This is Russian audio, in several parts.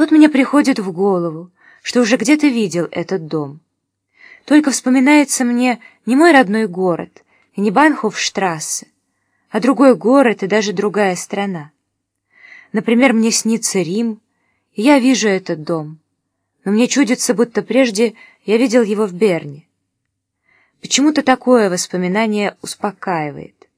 Тут мне приходит в голову, что уже где-то видел этот дом. Только вспоминается мне не мой родной город и не Банхофштрассе, а другой город и даже другая страна. Например, мне снится Рим, и я вижу этот дом, но мне чудится, будто прежде я видел его в Берне. Почему-то такое воспоминание успокаивает.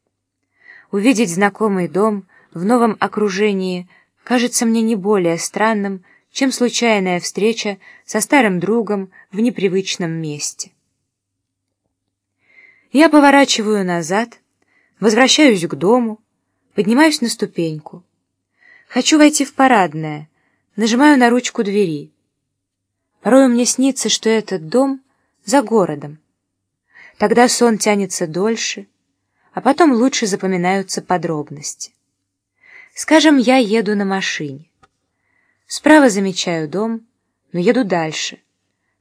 Увидеть знакомый дом в новом окружении кажется мне не более странным, чем случайная встреча со старым другом в непривычном месте. Я поворачиваю назад, возвращаюсь к дому, поднимаюсь на ступеньку. Хочу войти в парадное, нажимаю на ручку двери. Порой мне снится, что этот дом за городом. Тогда сон тянется дольше, а потом лучше запоминаются подробности. Скажем, я еду на машине. Справа замечаю дом, но еду дальше.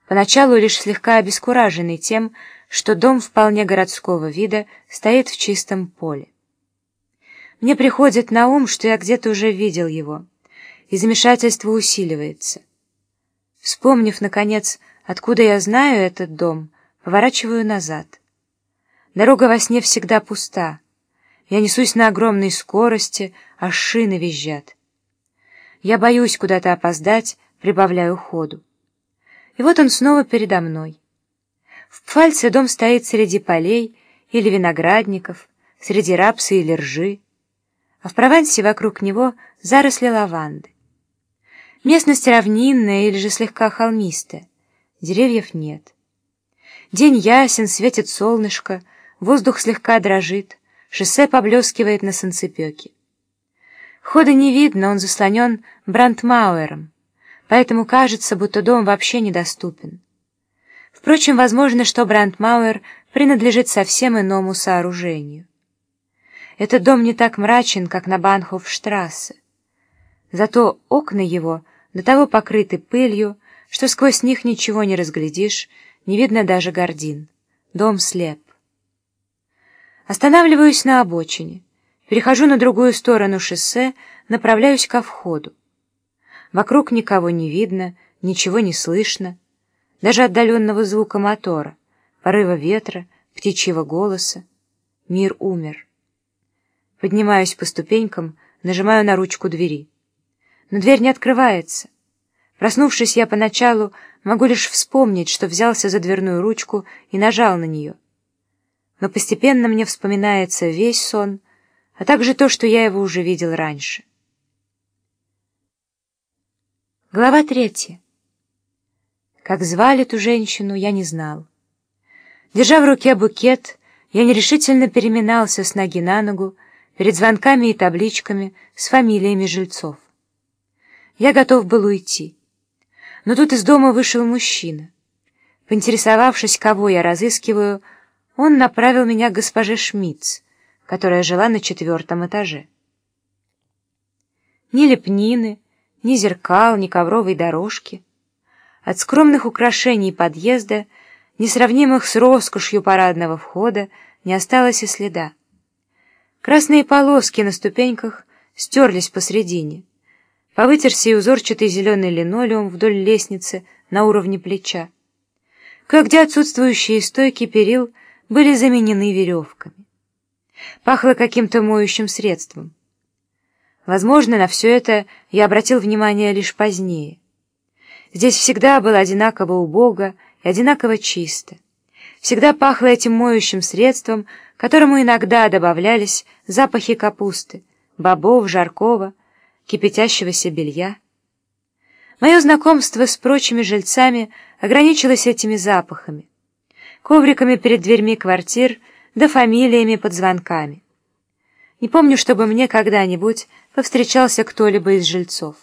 Поначалу лишь слегка обескураженный тем, что дом вполне городского вида стоит в чистом поле. Мне приходит на ум, что я где-то уже видел его, и замешательство усиливается. Вспомнив, наконец, откуда я знаю этот дом, Поворачиваю назад. Дорога во сне всегда пуста. Я несусь на огромной скорости, а шины визжат. Я боюсь куда-то опоздать, прибавляю ходу. И вот он снова передо мной. В Пфальце дом стоит среди полей или виноградников, среди рапса или ржи, а в Провансе вокруг него заросли лаванды. Местность равнинная или же слегка холмистая, деревьев нет. День ясен, светит солнышко, воздух слегка дрожит, шоссе поблескивает на санцепёке. Хода не видно, он заслонен Брандмауэром, поэтому кажется, будто дом вообще недоступен. Впрочем, возможно, что Брандмауэр принадлежит совсем иному сооружению. Этот дом не так мрачен, как на Банхофштрассе. Зато окна его до того покрыты пылью, что сквозь них ничего не разглядишь, не видно даже гордин. Дом слеп. Останавливаюсь на обочине. Перехожу на другую сторону шоссе, направляюсь ко входу. Вокруг никого не видно, ничего не слышно. Даже отдаленного звука мотора, порыва ветра, птичьего голоса. Мир умер. Поднимаюсь по ступенькам, нажимаю на ручку двери. Но дверь не открывается. Проснувшись, я поначалу могу лишь вспомнить, что взялся за дверную ручку и нажал на нее. Но постепенно мне вспоминается весь сон, а также то, что я его уже видел раньше. Глава третья. Как звали ту женщину, я не знал. Держа в руке букет, я нерешительно переминался с ноги на ногу перед звонками и табличками с фамилиями жильцов. Я готов был уйти. Но тут из дома вышел мужчина. Поинтересовавшись, кого я разыскиваю, он направил меня к госпоже Шмидц, которая жила на четвертом этаже. Ни лепнины, ни зеркал, ни ковровой дорожки. От скромных украшений подъезда, несравнимых с роскошью парадного входа, не осталось и следа. Красные полоски на ступеньках стерлись посредине. Повытерся и узорчатый зеленый линолеум вдоль лестницы на уровне плеча. Кое-где отсутствующие стойки перил были заменены веревками. Пахло каким-то моющим средством. Возможно, на все это я обратил внимание лишь позднее. Здесь всегда было одинаково убого и одинаково чисто. Всегда пахло этим моющим средством, которому иногда добавлялись запахи капусты, бобов, жаркого, кипятящегося белья. Мое знакомство с прочими жильцами ограничилось этими запахами, ковриками перед дверьми квартир да фамилиями под звонками. Не помню, чтобы мне когда-нибудь повстречался кто-либо из жильцов.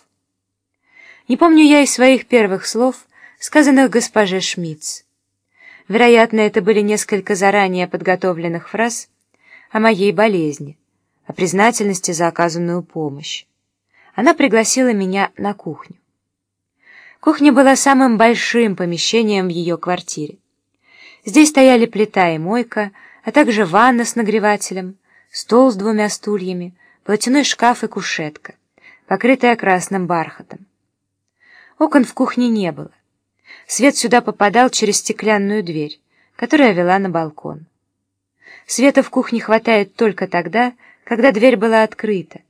Не помню я и своих первых слов, сказанных госпоже Шмидц. Вероятно, это были несколько заранее подготовленных фраз о моей болезни, о признательности за оказанную помощь она пригласила меня на кухню. Кухня была самым большим помещением в ее квартире. Здесь стояли плита и мойка, а также ванна с нагревателем, стол с двумя стульями, платяной шкаф и кушетка, покрытая красным бархатом. Окон в кухне не было. Свет сюда попадал через стеклянную дверь, которая вела на балкон. Света в кухне хватает только тогда, когда дверь была открыта.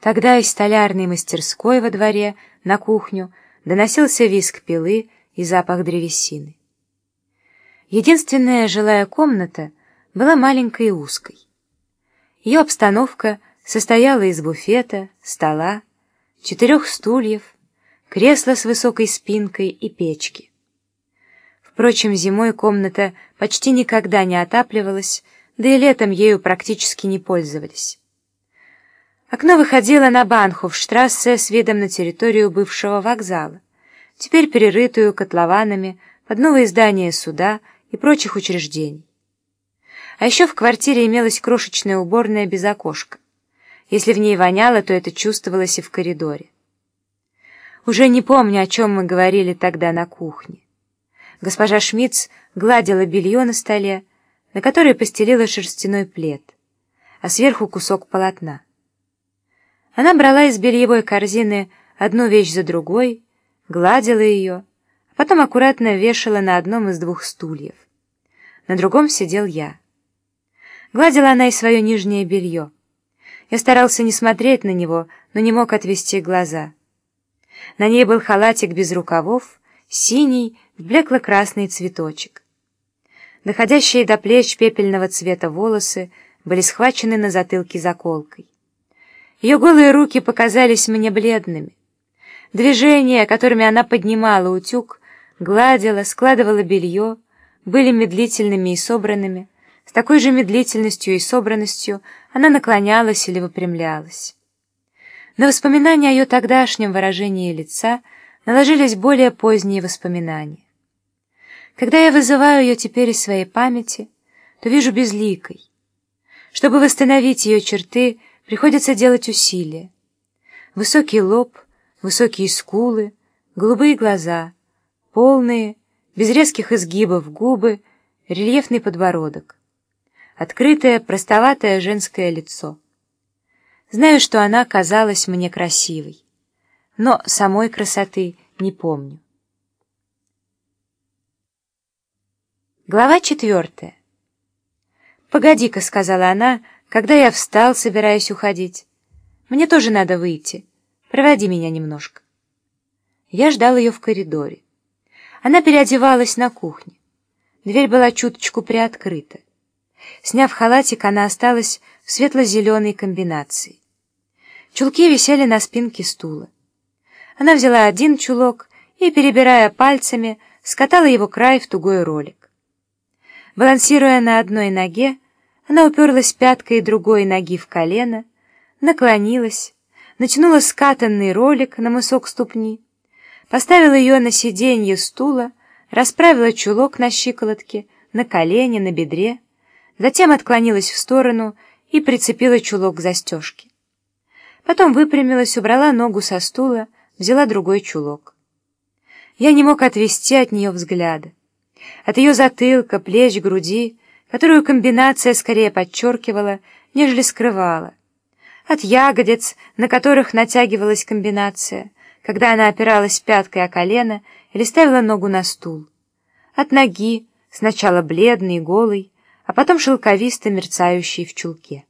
Тогда из столярной мастерской во дворе на кухню доносился визг пилы и запах древесины. Единственная жилая комната была маленькой и узкой. Ее обстановка состояла из буфета, стола, четырех стульев, кресла с высокой спинкой и печки. Впрочем, зимой комната почти никогда не отапливалась, да и летом ею практически не пользовались. Окно выходило на Банхофштрассе с видом на территорию бывшего вокзала, теперь перерытую котлованами под новые здания суда и прочих учреждений. А еще в квартире имелась крошечная уборная без окошка. Если в ней воняло, то это чувствовалось и в коридоре. Уже не помню, о чем мы говорили тогда на кухне. Госпожа Шмидц гладила белье на столе, на которое постелила шерстяной плед, а сверху кусок полотна. Она брала из бельевой корзины одну вещь за другой, гладила ее, а потом аккуратно вешала на одном из двух стульев. На другом сидел я. Гладила она и свое нижнее белье. Я старался не смотреть на него, но не мог отвести глаза. На ней был халатик без рукавов, синий, в блекло-красный цветочек. Доходящие до плеч пепельного цвета волосы были схвачены на затылке заколкой. Ее голые руки показались мне бледными. Движения, которыми она поднимала утюг, гладила, складывала белье, были медлительными и собранными. С такой же медлительностью и собранностью она наклонялась или выпрямлялась. На воспоминания о ее тогдашнем выражении лица наложились более поздние воспоминания. Когда я вызываю ее теперь из своей памяти, то вижу безликой. Чтобы восстановить ее черты, приходится делать усилия. Высокий лоб — высокие скулы, голубые глаза, полные, без резких изгибов губы, рельефный подбородок, открытое, простоватое женское лицо. Знаю, что она казалась мне красивой, но самой красоты не помню. Глава четвертая. «Погоди-ка», — сказала она, когда я встал, собираясь уходить. «Мне тоже надо выйти». Проводи меня немножко. Я ждал ее в коридоре. Она переодевалась на кухне. Дверь была чуточку приоткрыта. Сняв халатик, она осталась в светло-зеленой комбинации. Чулки висели на спинке стула. Она взяла один чулок и, перебирая пальцами, скатала его край в тугой ролик. Балансируя на одной ноге, она уперлась пяткой другой ноги в колено, наклонилась, натянула скатанный ролик на мысок ступни, поставила ее на сиденье стула, расправила чулок на щиколотке, на колене, на бедре, затем отклонилась в сторону и прицепила чулок к застежке. Потом выпрямилась, убрала ногу со стула, взяла другой чулок. Я не мог отвести от нее взгляда. От ее затылка, плеч, груди, которую комбинация скорее подчеркивала, нежели скрывала от ягодиц, на которых натягивалась комбинация, когда она опиралась пяткой о колено или ставила ногу на стул, от ноги, сначала бледной и голой, а потом шелковисто мерцающей в чулке.